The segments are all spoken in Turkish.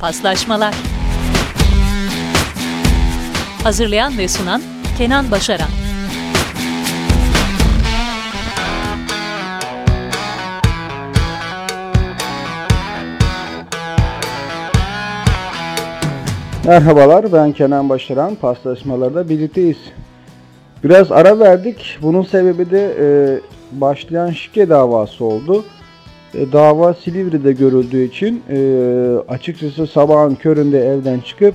Paslaşmalar Hazırlayan ve sunan Kenan Başaran Merhabalar ben Kenan Başaran. Paslaşmalarda birlikteyiz. Biraz ara verdik. Bunun sebebi de e, başlayan şike davası oldu. E, dava Silivri'de görüldüğü için e, açıkçası sabahın köründe evden çıkıp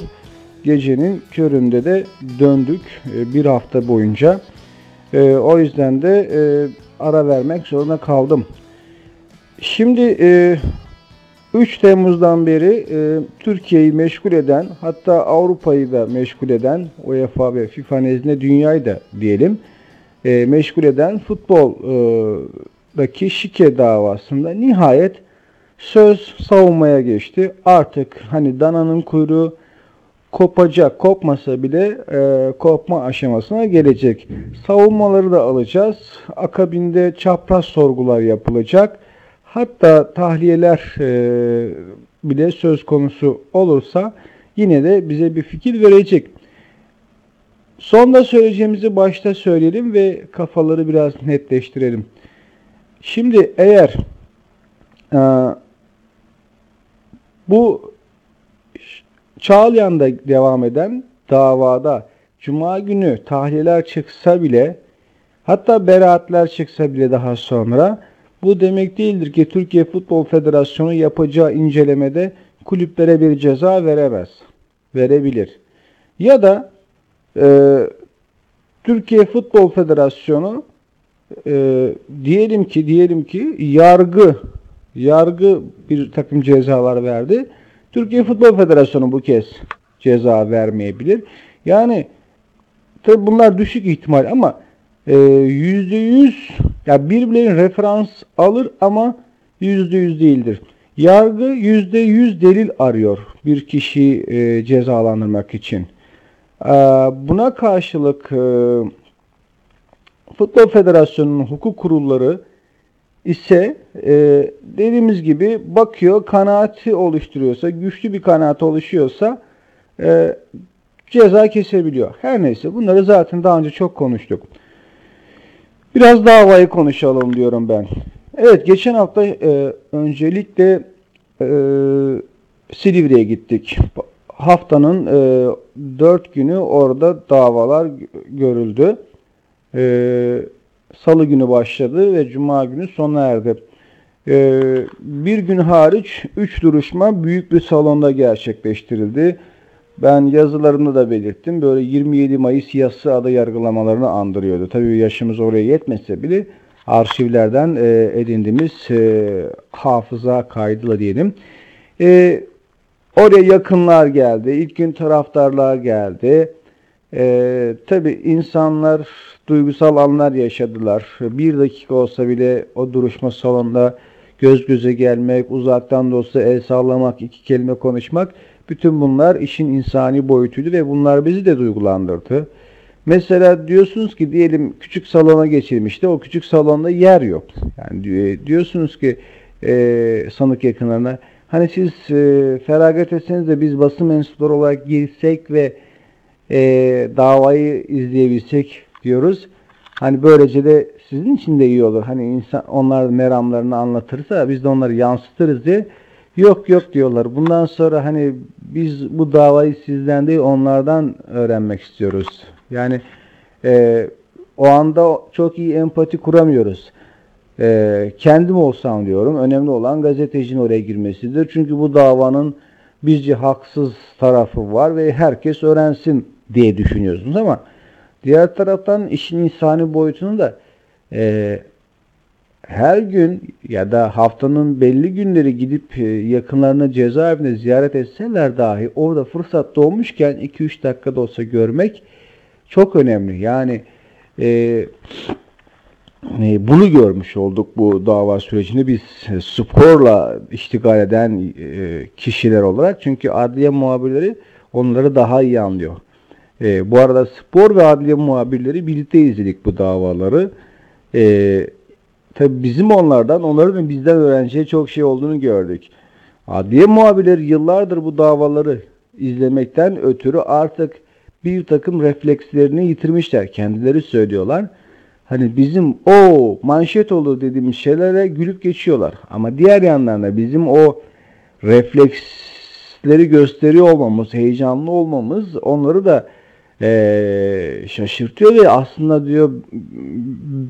gecenin köründe de döndük e, bir hafta boyunca. E, o yüzden de e, ara vermek zorunda kaldım. Şimdi e, 3 Temmuz'dan beri e, Türkiye'yi meşgul eden hatta Avrupa'yı da meşgul eden UEFA ve FIFA nezdinde dünyayı da diyelim e, meşgul eden futboldaki şike davasında nihayet söz savunmaya geçti. Artık hani dananın kuyruğu kopacak, kopmasa bile e, kopma aşamasına gelecek. Savunmaları da alacağız. Akabinde çapraz sorgular yapılacak. Hatta tahliyeler e, bile söz konusu olursa yine de bize bir fikir verecek. Sonda söyleyeceğimizi başta söyleyelim ve kafaları biraz netleştirelim. Şimdi eğer e, bu Çağlayan'da devam eden davada Cuma günü tahliyeler çıksa bile hatta beraatler çıksa bile daha sonra bu demek değildir ki Türkiye Futbol Federasyonu yapacağı incelemede kulüplere bir ceza veremez. Verebilir. Ya da e, Türkiye Futbol Federasyonu e, diyelim ki diyelim ki yargı yargı bir takım cezalar verdi. Türkiye Futbol Federasyonu bu kez ceza vermeyebilir. Yani tabi bunlar düşük ihtimal ama yüzde yüz ya birbirlerinin referans alır ama yüzde yüz değildir. Yargı yüzde yüz delil arıyor bir kişiyi e, cezalandırmak için. E, buna karşılık e, Futbol Federasyonu'nun hukuk kurulları ise e, dediğimiz gibi bakıyor kanaati oluşturuyorsa, güçlü bir kanaat oluşuyorsa e, ceza kesebiliyor. Her neyse bunları zaten daha önce çok konuştuk. Biraz davayı konuşalım diyorum ben. Evet geçen hafta e, öncelikle e, Silivri'ye gittik. Haftanın e, 4 günü orada davalar görüldü. E, Salı günü başladı ve Cuma günü sona erdi. E, bir gün hariç 3 duruşma büyük bir salonda gerçekleştirildi. Ben yazılarımda da belirttim. Böyle 27 Mayıs yası adı yargılamalarını andırıyordu. Tabii yaşımız oraya yetmese bile arşivlerden e, edindiğimiz e, hafıza kaydıyla diyelim. E, oraya yakınlar geldi. İlk gün taraftarlar geldi. E, tabii insanlar duygusal anlar yaşadılar. Bir dakika olsa bile o duruşma salonunda göz göze gelmek, uzaktan da olsa el sallamak, iki kelime konuşmak bütün bunlar işin insani boyutuydu ve bunlar bizi de duygulandırdı. Mesela diyorsunuz ki diyelim küçük salona geçilmişti. O küçük salonda yer yok. Yani diyorsunuz ki e, sanık yakınlarına hani siz e, feragat etseniz de biz basın mensupları olarak girsek ve e, davayı izleyebilsek diyoruz. Hani böylece de sizin için de iyi olur. Hani insan onlar meramlarını anlatırsa biz de onları yansıtırız diye Yok yok diyorlar. Bundan sonra hani biz bu davayı sizden değil onlardan öğrenmek istiyoruz. Yani e, o anda çok iyi empati kuramıyoruz. E, kendim olsam diyorum önemli olan gazetecinin oraya girmesidir. Çünkü bu davanın bizce haksız tarafı var ve herkes öğrensin diye düşünüyorsunuz ama diğer taraftan işin insani boyutunu da e, her gün ya da haftanın belli günleri gidip e, yakınlarını cezaevine ziyaret etseler dahi orada fırsat doğmuşken 2-3 dakikada olsa görmek çok önemli. Yani e, e, bunu görmüş olduk bu dava sürecinde biz sporla iştigal eden e, kişiler olarak. Çünkü adliye muhabirleri onları daha iyi anlıyor. E, bu arada spor ve adliye muhabirleri birlikte izledik bu davaları. E, Tabi bizim onlardan, onların bizden öğreneceği çok şey olduğunu gördük. Adliye muhabirleri yıllardır bu davaları izlemekten ötürü artık bir takım reflekslerini yitirmişler. Kendileri söylüyorlar. Hani bizim o manşet olur dediğimiz şeylere gülüp geçiyorlar. Ama diğer yandan da bizim o refleksleri gösteriyor olmamız, heyecanlı olmamız onları da e, şaşırtıyor ve aslında diyor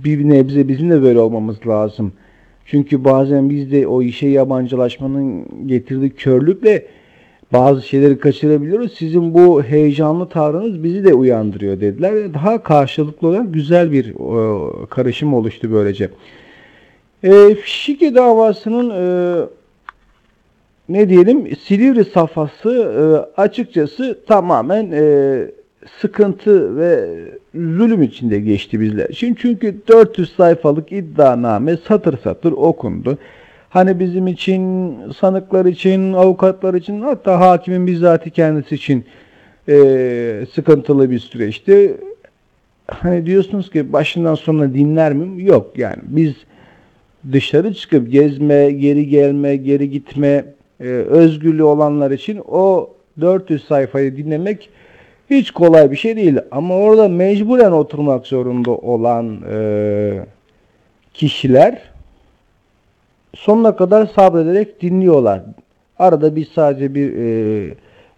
bir nebze bizim de böyle olmamız lazım. Çünkü bazen biz de o işe yabancılaşmanın getirdiği körlükle bazı şeyleri kaçırabiliyoruz. Sizin bu heyecanlı tavrınız bizi de uyandırıyor dediler. Daha karşılıklı olarak güzel bir e, karışım oluştu böylece. E, Şike davasının e, ne diyelim Silivri safhası e, açıkçası tamamen e, sıkıntı ve zulüm içinde geçti bizler için. Çünkü 400 sayfalık iddianame satır satır okundu. Hani bizim için, sanıklar için, avukatlar için hatta hakimin bizzati kendisi için e, sıkıntılı bir süreçti. Hani diyorsunuz ki başından sonuna dinler miyim? Yok yani biz dışarı çıkıp gezme, geri gelme, geri gitme e, özgürlüğü olanlar için o 400 sayfayı dinlemek hiç kolay bir şey değil. Ama orada mecburen oturmak zorunda olan e, kişiler sonuna kadar sabrederek dinliyorlar. Arada bir sadece bir e,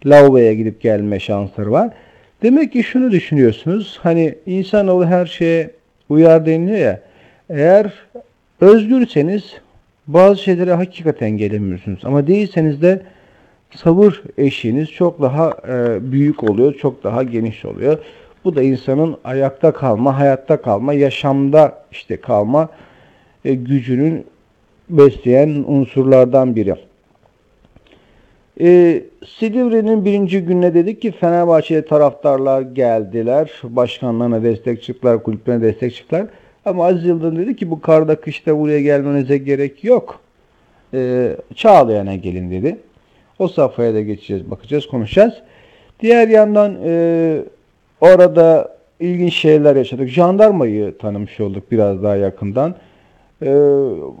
lavaboya gidip gelme şansları var. Demek ki şunu düşünüyorsunuz. Hani insanoğlu her şeye uyar deniliyor ya. Eğer özgürseniz bazı şeylere hakikaten gelemiyorsunuz. Ama değilseniz de sabır eşiğiniz çok daha e, büyük oluyor, çok daha geniş oluyor. Bu da insanın ayakta kalma, hayatta kalma, yaşamda işte kalma e, gücünün besleyen unsurlardan biri. E, Silivri'nin birinci gününe dedik ki Fenerbahçe'ye taraftarlar geldiler. Başkanlarına destek çıktılar, kulüplerine destek çıktılar. Ama Aziz Yıldırım dedi ki bu karda kışta buraya gelmenize gerek yok. E, Çağlayan'a gelin dedi. O safhaya da geçeceğiz, bakacağız, konuşacağız. Diğer yandan e, orada ilginç şeyler yaşadık. Jandarmayı tanımış olduk biraz daha yakından. E,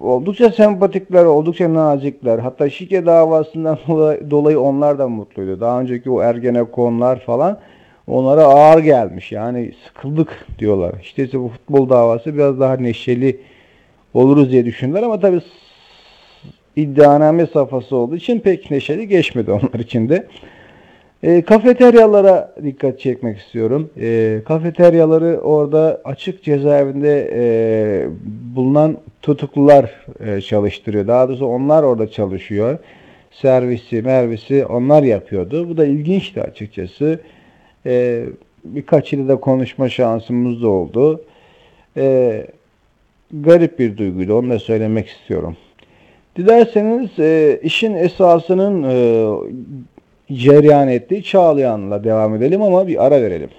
oldukça sempatikler, oldukça nazikler. Hatta şike davasından dolayı onlar da mutluydu. Daha önceki o Ergenekonlar falan onlara ağır gelmiş. Yani sıkıldık diyorlar. İşte bu futbol davası biraz daha neşeli oluruz diye düşündüler ama tabii iddianame safhası olduğu için pek neşeli geçmedi onlar için de. E, kafeteryalara dikkat çekmek istiyorum. E, kafeteryaları orada açık cezaevinde e, bulunan tutuklular e, çalıştırıyor. Daha doğrusu onlar orada çalışıyor. Servisi, mervisi onlar yapıyordu. Bu da ilginçti açıkçası. E, birkaç ile de konuşma şansımız da oldu. E, garip bir duyguydu. Onu da söylemek istiyorum. Dilerseniz e, işin esasının e, cereyan ettiği Çağlayan'la devam edelim ama bir ara verelim.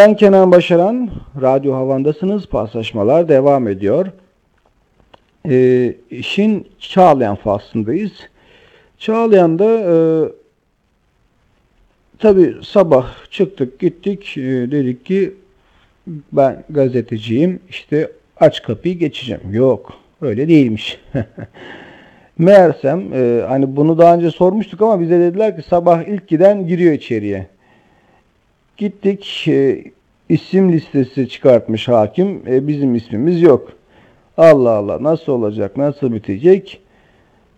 Ben Kenan Başaran, Radyo Havan'dasınız. Paslaşmalar devam ediyor. Ee, işin Çağlayan faslındayız. Çağlayan'da e, tabi sabah çıktık gittik e, dedik ki ben gazeteciyim işte aç kapıyı geçeceğim. Yok öyle değilmiş. Meğersem e, hani bunu daha önce sormuştuk ama bize dediler ki sabah ilk giden giriyor içeriye. Gittik e, isim listesi çıkartmış hakim. E, bizim ismimiz yok. Allah Allah nasıl olacak nasıl bitecek?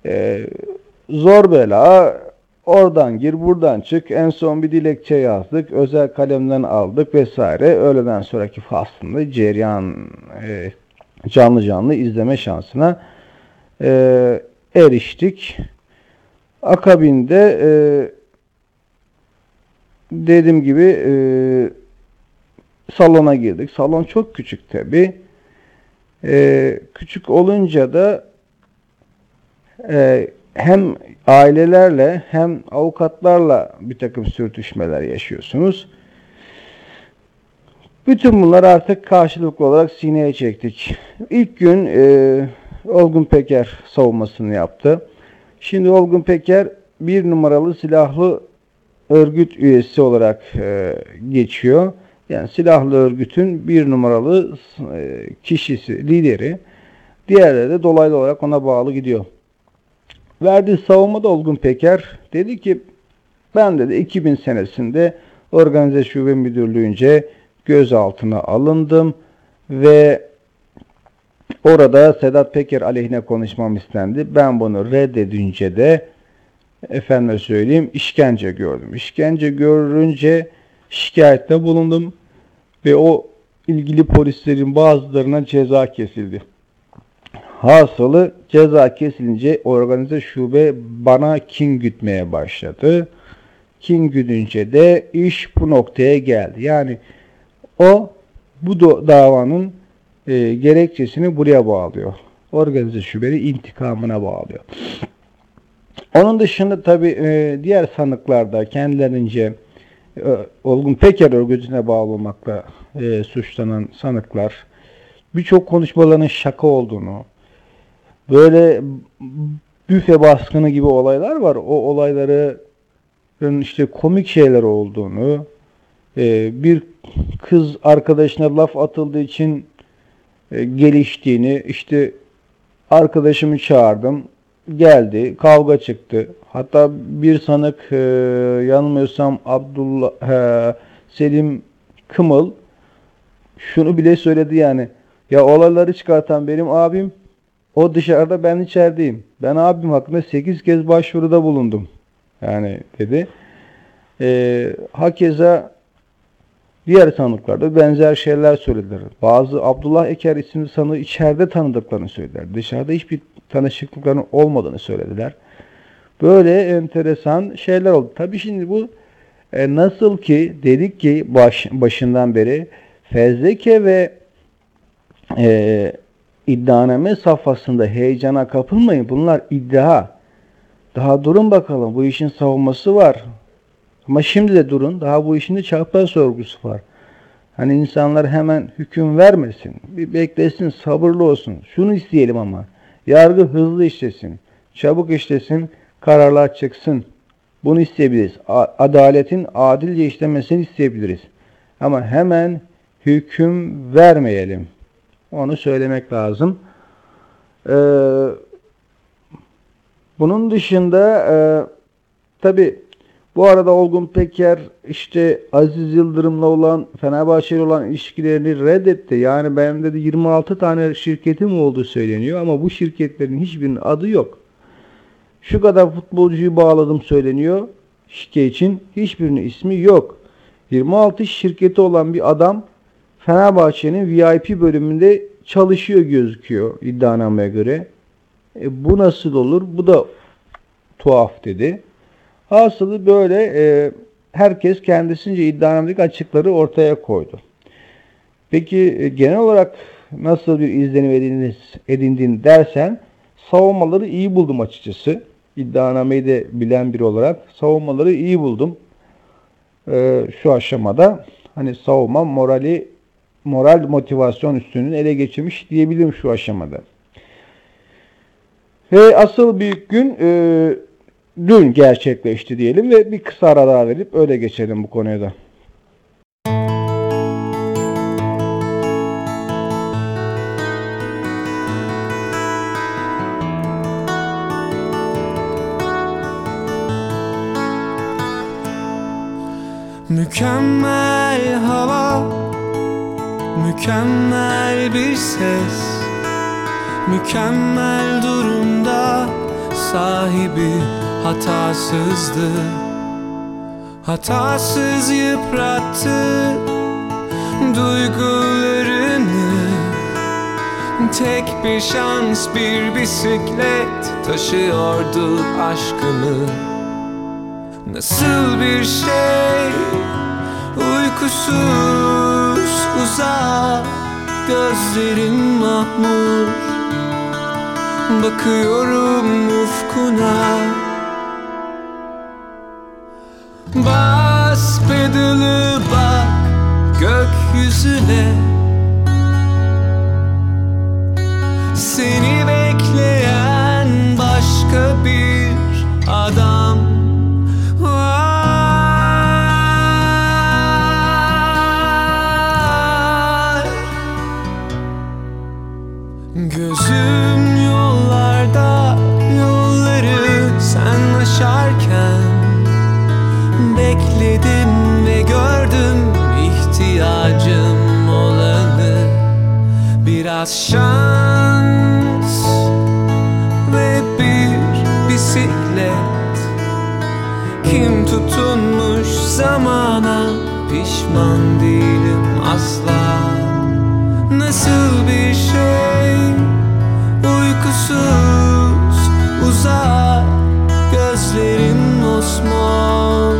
E, zor bela oradan gir buradan çık. En son bir dilekçe yazdık. Özel kalemden aldık vesaire. Öğleden sonraki faslında cereyan e, canlı canlı izleme şansına e, eriştik. Akabinde e, dediğim gibi e, salona girdik. Salon çok küçük tabi. E, küçük olunca da e, hem ailelerle hem avukatlarla bir takım sürtüşmeler yaşıyorsunuz. Bütün bunlar artık karşılıklı olarak sineye çektik. İlk gün e, Olgun Peker savunmasını yaptı. Şimdi Olgun Peker bir numaralı silahlı örgüt üyesi olarak e, geçiyor. Yani silahlı örgütün bir numaralı e, kişisi, lideri. Diğerleri de dolaylı olarak ona bağlı gidiyor. Verdiği savunmada Olgun Peker dedi ki ben dedi 2000 senesinde organize şube müdürlüğünce gözaltına alındım ve orada Sedat Peker aleyhine konuşmam istendi. Ben bunu reddedince de efendime söyleyeyim işkence gördüm. İşkence görünce şikayette bulundum ve o ilgili polislerin bazılarına ceza kesildi. Hasılı ceza kesilince organize şube bana kin gütmeye başladı. Kin güdünce de iş bu noktaya geldi. Yani o bu davanın e, gerekçesini buraya bağlıyor. Organize şubeli intikamına bağlıyor. Onun dışında tabi e, diğer sanıklarda kendilerince e, Olgun Peker örgütüne bağlı olmakla e, suçlanan sanıklar birçok konuşmaların şaka olduğunu, böyle büfe baskını gibi olaylar var. O olayların işte komik şeyler olduğunu, bir kız arkadaşına laf atıldığı için geliştiğini, işte arkadaşımı çağırdım, geldi, kavga çıktı. Hatta bir sanık e, yanılmıyorsam Abdullah e, Selim Kımıl şunu bile söyledi yani. Ya olayları çıkartan benim abim, o dışarıda ben içerideyim. Ben abim hakkında 8 kez başvuruda bulundum. Yani dedi. E, hakeza diğer sanıklarda benzer şeyler söylediler. Bazı Abdullah Eker isimli sanığı içeride tanıdıklarını söylediler. Dışarıda hiçbir tanışıklıkların olmadığını söylediler. Böyle enteresan şeyler oldu. Tabii şimdi bu e, nasıl ki dedik ki baş, başından beri fezleke ve e, iddianame safhasında heyecana kapılmayın. Bunlar iddia. Daha durun bakalım. Bu işin savunması var. Ama şimdi de durun. Daha bu işin de çapraz sorgusu var. Hani insanlar hemen hüküm vermesin. Bir beklesin, sabırlı olsun. Şunu isteyelim ama. Yargı hızlı işlesin. Çabuk işlesin, kararlar çıksın. Bunu isteyebiliriz. Adaletin adilce işlemesini isteyebiliriz. Ama hemen hüküm vermeyelim. Onu söylemek lazım. Ee, bunun dışında e, tabi bu arada Olgun Peker işte Aziz Yıldırım'la olan Fenerbahçe'yle olan ilişkilerini reddetti. Yani benim dedi 26 tane şirketim olduğu söyleniyor ama bu şirketlerin hiçbirinin adı yok. Şu kadar futbolcuyu bağladım söyleniyor. Şike için hiçbirinin ismi yok. 26 şirketi olan bir adam Fenerbahçe'nin VIP bölümünde çalışıyor gözüküyor iddianameye göre. E, bu nasıl olur? Bu da tuhaf dedi. Hasılı böyle e, herkes kendisince iddianamedeki açıkları ortaya koydu. Peki e, genel olarak nasıl bir izlenim edindiniz, edindin dersen savunmaları iyi buldum açıkçası. İddianameyi de bilen biri olarak savunmaları iyi buldum. E, şu aşamada hani savunma morali moral motivasyon üstünün ele geçirmiş diyebilirim şu aşamada. Ve asıl büyük gün e, dün gerçekleşti diyelim ve bir kısa ara daha verip öyle geçelim bu konuya da. Mükemmel hava Mükemmel bir ses Mükemmel durumda sahibi hatasızdı. Hatasız yıprattı duygularını. Tek bir şans bir bisiklet taşıyordu aşkımı. Nasıl bir şey? Uykusuz uzak Gözlerim mahmur. Bakıyorum ufkuna Bas pedalı bak gökyüzüne. Seni bekleyen Tutunmuş zamana. Pişman değilim asla. Nasıl bir şey? Uykusuz uzak Gözlerim mosmor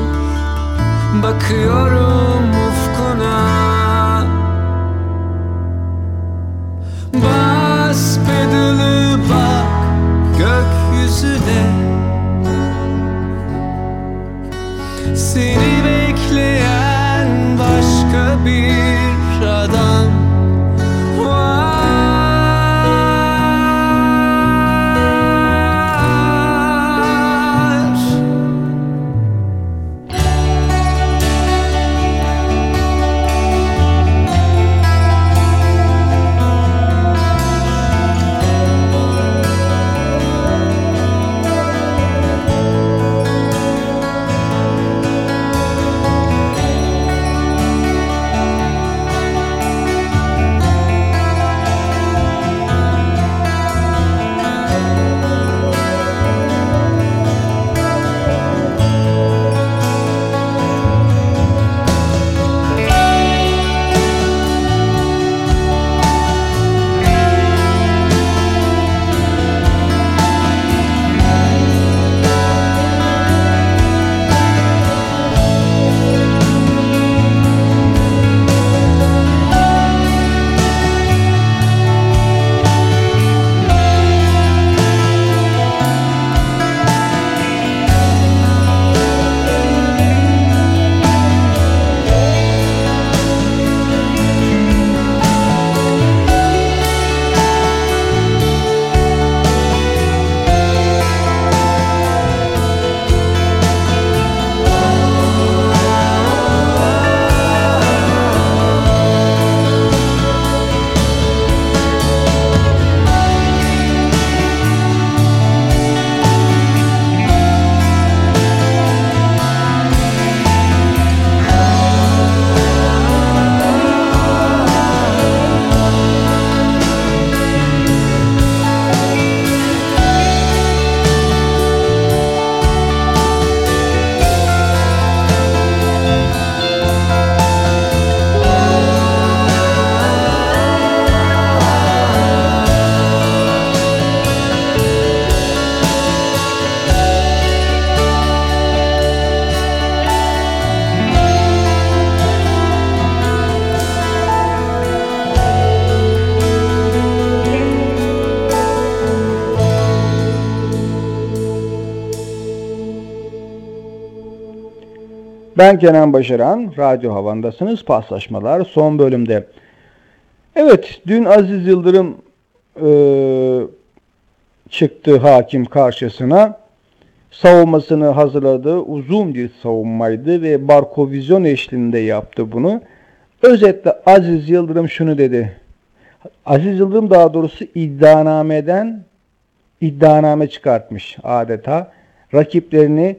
Bakıyorum bir Ben Kenan Başaran, Radyo Havan'dasınız. Paslaşmalar son bölümde. Evet, dün Aziz Yıldırım e, çıktı hakim karşısına. Savunmasını hazırladı. Uzun bir savunmaydı ve Barkovizyon eşliğinde yaptı bunu. Özetle Aziz Yıldırım şunu dedi. Aziz Yıldırım daha doğrusu iddianameden iddianame çıkartmış adeta. Rakiplerini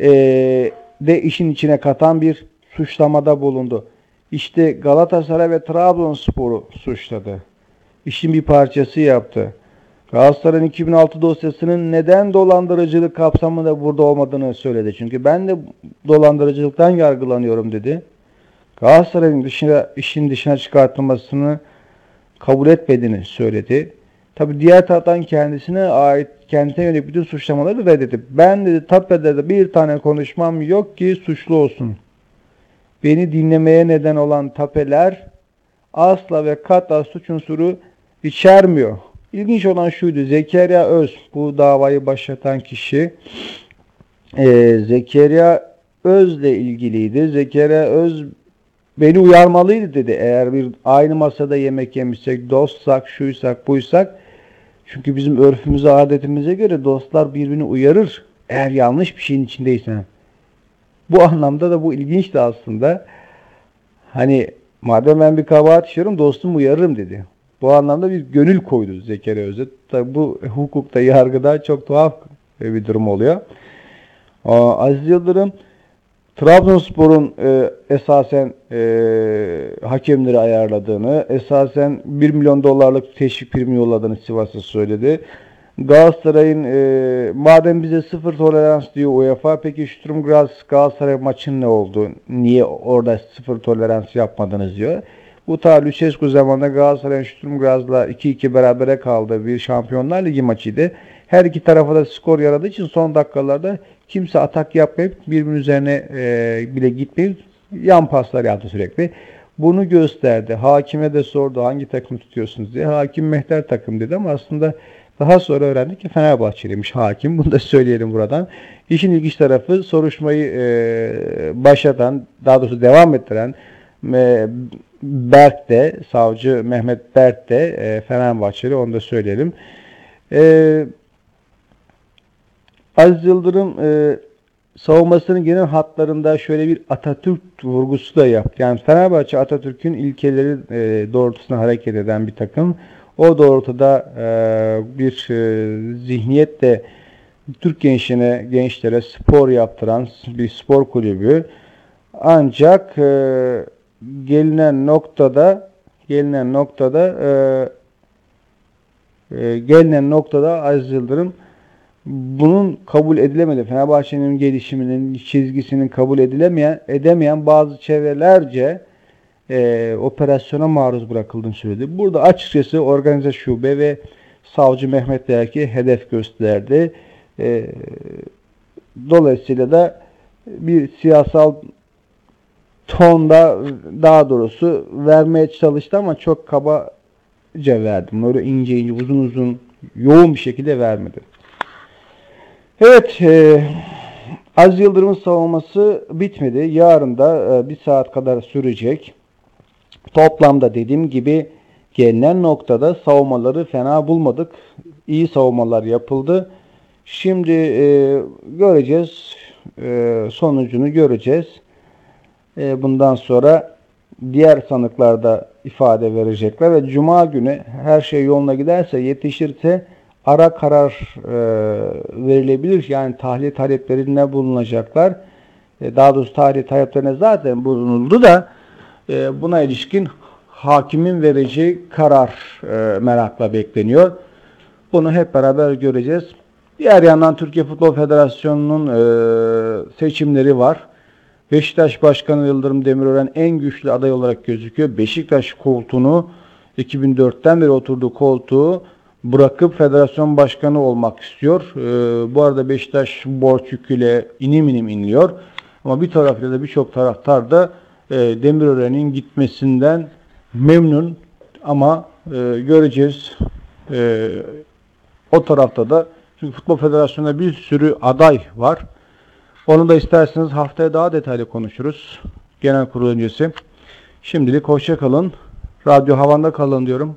e, de işin içine katan bir suçlamada bulundu. İşte Galatasaray ve Trabzonspor'u suçladı. İşin bir parçası yaptı. Galatasaray'ın 2006 dosyasının neden dolandırıcılık kapsamında burada olmadığını söyledi. Çünkü ben de dolandırıcılıktan yargılanıyorum dedi. Galatasaray'ın dışına, işin dışına çıkartılmasını kabul etmediğini söyledi. Tabi diğer taraftan kendisine ait kendisine yönelik bütün suçlamaları reddetti. Ben dedi Tape'de de bir tane konuşmam yok ki suçlu olsun. Beni dinlemeye neden olan tapeler asla ve kata suç unsuru içermiyor. İlginç olan şuydu. Zekeriya Öz bu davayı başlatan kişi e, Zekeriya Öz'le ilgiliydi. Zekeriya Öz beni uyarmalıydı dedi. Eğer bir aynı masada yemek yemişsek, dostsak, şuysak, buysak çünkü bizim örfümüze, adetimize göre dostlar birbirini uyarır. Eğer yanlış bir şeyin içindeysen. Bu anlamda da bu ilginçti aslında. Hani madem ben bir kabahat işiyorum dostum uyarırım dedi. Bu anlamda bir gönül koydu Zekeriya Özet. Tabi bu hukukta, yargıda çok tuhaf bir durum oluyor. Aziz Yıldırım Trabzonspor'un e, esasen e, hakemleri ayarladığını, esasen 1 milyon dolarlık teşvik primi yolladığını Sivas'a söyledi. Galatasaray'ın e, madem bize sıfır tolerans diyor UEFA peki Sturm Graz Galatasaray maçın ne oldu? Niye orada sıfır tolerans yapmadınız diyor. Bu ta Lucescu zamanında Galatasaray Sturm Graz'la 2-2 berabere kaldı. Bir Şampiyonlar Ligi maçıydı. Her iki tarafa da skor yaradığı için son dakikalarda kimse atak yapmayıp birbirinin üzerine e, bile gitmeyip yan paslar yaptı sürekli. Bunu gösterdi. Hakime de sordu hangi takım tutuyorsunuz diye. Hakim Mehter takım dedi ama aslında daha sonra öğrendik ki Fenerbahçeliymiş hakim. Bunu da söyleyelim buradan. İşin ilginç tarafı soruşmayı e, başlatan, daha doğrusu devam ettiren e, Berk de, savcı Mehmet Berk de e, Fenerbahçeli onu da söyleyelim. E, Aziz Yıldırım e, savunmasının genel hatlarında şöyle bir Atatürk vurgusu da yaptı. Yani Fenerbahçe Atatürk'ün ilkeleri e, doğrultusunda hareket eden bir takım. O doğrultuda e, bir e, zihniyetle Türk gençliğine, gençlere spor yaptıran bir spor kulübü. Ancak e, gelinen noktada gelinen noktada e, e, gelinen noktada Aziz Yıldırım bunun kabul edilemedi. Fenerbahçe'nin gelişiminin çizgisinin kabul edilemeyen edemeyen bazı çevrelerce e, operasyona maruz bırakıldığını söyledi. Burada açıkçası organize şube ve savcı Mehmet Derki hedef gösterdi. E, dolayısıyla da bir siyasal tonda daha doğrusu vermeye çalıştı ama çok kabaca verdim. Böyle ince ince uzun uzun yoğun bir şekilde vermedi. Evet, e, Az Yıldırım'ın savunması bitmedi. Yarın da e, bir saat kadar sürecek. Toplamda dediğim gibi gelinen noktada savunmaları fena bulmadık. İyi savunmalar yapıldı. Şimdi e, göreceğiz. E, sonucunu göreceğiz. E, bundan sonra diğer sanıklar ifade verecekler ve Cuma günü her şey yoluna giderse yetişirse ara karar e, verilebilir. Yani tahliye taleplerinde bulunacaklar. E, daha doğrusu tahliye taleplerine zaten bulunuldu da e, buna ilişkin hakimin vereceği karar e, merakla bekleniyor. Bunu hep beraber göreceğiz. Diğer yandan Türkiye Futbol Federasyonu'nun e, seçimleri var. Beşiktaş Başkanı Yıldırım Demirören en güçlü aday olarak gözüküyor. Beşiktaş koltuğunu 2004'ten beri oturduğu koltuğu bırakıp federasyon başkanı olmak istiyor. Ee, bu arada Beşiktaş borç yüküyle inim inim inliyor. Ama bir tarafta da birçok taraftar da e, Demirören'in gitmesinden memnun ama e, göreceğiz. E, o tarafta da çünkü Futbol Federasyonu'nda bir sürü aday var. Onu da isterseniz haftaya daha detaylı konuşuruz. Genel kurul öncesi. Şimdilik hoşça kalın. Radyo havanda kalın diyorum.